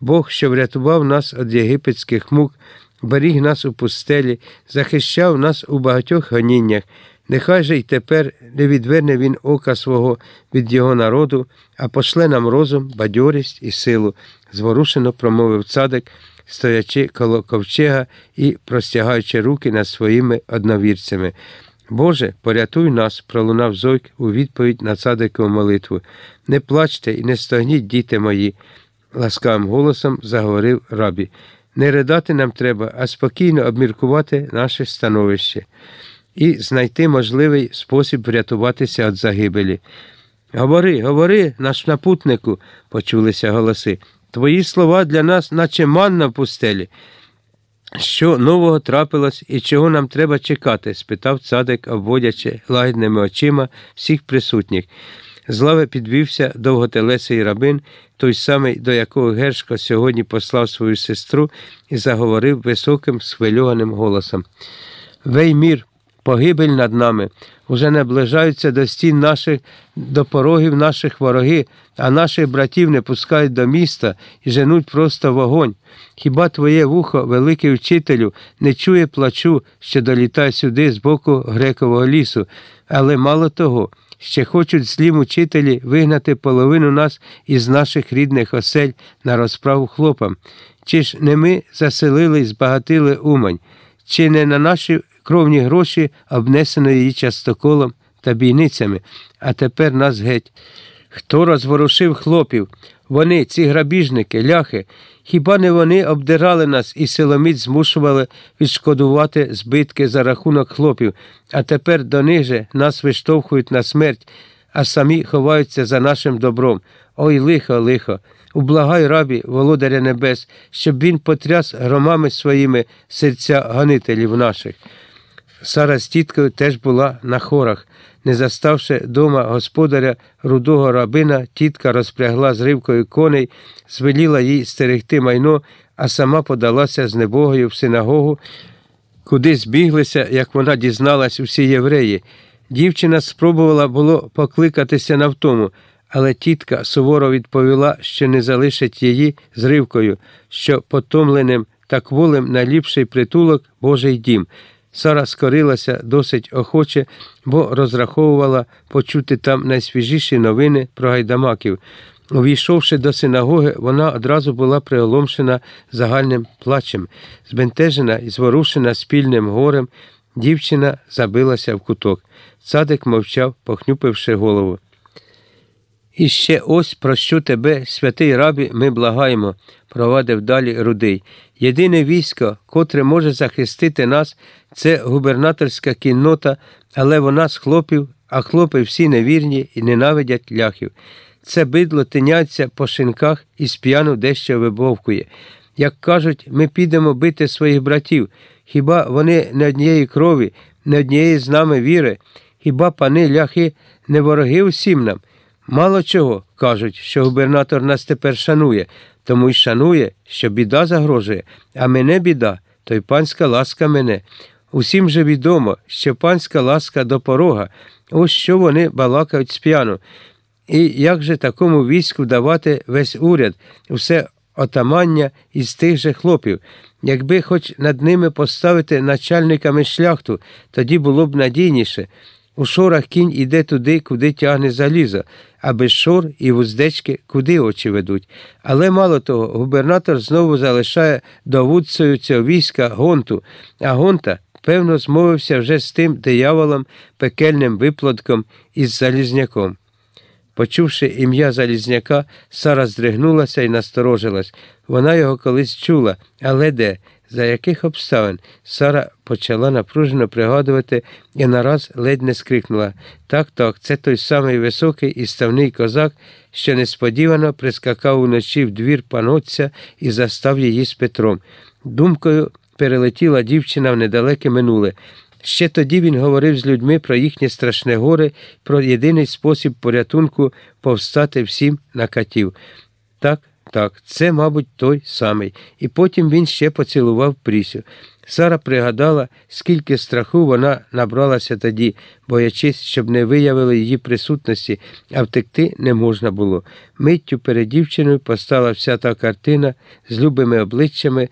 Бог, що врятував нас від єгипетських мук, беріг нас у пустелі, захищав нас у багатьох гоніннях. Нехай же й тепер не відверне він ока свого від його народу, а пошле нам розум, бадьорість і силу, зворушено промовив цадик, стоячи коло ковчега і простягаючи руки над своїми одновірцями. Боже, порятуй нас, пролунав зойк у відповідь на цадикову молитву. Не плачте і не стогніть, діти мої, ласкавим голосом заговорив рабі. Не ридати нам треба, а спокійно обміркувати наше становище і знайти можливий спосіб врятуватися від загибелі. Говори, говори, наш напутнику, почулися голоси. Твої слова для нас, наче манна в пустелі. Що нового трапилось і чого нам треба чекати? спитав цадик, обводячи лагідними очима всіх присутніх. З лави підвівся довготелесий рабин, той самий, до якого Гершко сьогодні послав свою сестру і заговорив високим, схвильованим голосом. Вей мір, погибель над нами, уже наближаються до стін наших, до порогів наших вороги, а наших братів не пускають до міста і женуть просто вогонь. Хіба твоє вухо, великий вчителю, не чує плачу, що долітає сюди з боку грекового лісу, але мало того. Ще хочуть злі учителі вигнати половину нас із наших рідних осель на розправу хлопам. Чи ж не ми заселили і збагатили Умань, чи не на наші кровні гроші обнесено її частоколом та бійницями, а тепер нас геть. Хто розворушив хлопів? Вони, ці грабіжники, ляхи. Хіба не вони обдирали нас і силоміць змушували відшкодувати збитки за рахунок хлопів, а тепер до них же нас виштовхують на смерть, а самі ховаються за нашим добром. Ой, лихо, лихо. Ублагай рабі, володаря небес, щоб він потряс громами своїми серця гонителів наших. Сара з тіткою теж була на хорах. Не заставши дома господаря рудого рабина, тітка розпрягла з ривкою коней, звеліла їй стерегти майно, а сама подалася з небогою в синагогу, куди збіглися, як вона дізналась, усі євреї. Дівчина спробувала було покликатися на втому, але тітка суворо відповіла, що не залишить її з ривкою, що потомленим та кволим найліпший притулок Божий дім. Сара скорилася досить охоче, бо розраховувала почути там найсвіжіші новини про гайдамаків. Увійшовши до синагоги, вона одразу була приголомшена загальним плачем. Збентежена і зворушена спільним горем, дівчина забилася в куток. Цадик мовчав, похнюпивши голову. І ще ось про що тебе, святий рабі, ми благаємо, провадив далі рудий. Єдине військо, котре може захистити нас, це губернаторська кіннота, але вона з хлопів, а хлопи всі невірні і ненавидять ляхів. Це бидло тиняться по шинках і сп'яну дещо вибовкує. Як кажуть, ми підемо бити своїх братів. Хіба вони не однієї крові, не однієї з нами віри? Хіба пани ляхи не вороги усім нам? Мало чого кажуть, що губернатор нас тепер шанує, тому й шанує, що біда загрожує, а мене біда, то й панська ласка мене. Усім же відомо, що панська ласка до порога, ось що вони балакають сп'яну. І як же такому війську давати весь уряд, все отамання із тих же хлопів? Якби хоч над ними поставити начальниками шляхту, тоді було б надійніше. У шорах кінь іде туди, куди тягне залізо, а без шор і вуздечки куди очі ведуть. Але мало того, губернатор знову залишає довудцею цього війська гонту, а гонта, певно, змовився вже з тим дияволом, пекельним виплатком із Залізняком. Почувши ім'я Залізняка, Сара здригнулася і насторожилась. Вона його колись чула, але де? За яких обставин Сара почала напружено пригадувати і нараз ледь не скрикнула так, так, це той самий високий і ставний козак, що несподівано прискакав уночі в двір панотця і застав її з Петром. Думкою перелетіла дівчина в недалеке минуле. Ще тоді він говорив з людьми про їхнє страшне горе, про єдиний спосіб порятунку повстати всім на катів. Так, Так, це, мабуть, той самий. І потім він ще поцілував Прісю. Сара пригадала, скільки страху вона набралася тоді, боячись, щоб не виявили її присутності, а втекти не можна було. Миттю перед дівчиною постала вся та картина з любими обличчями,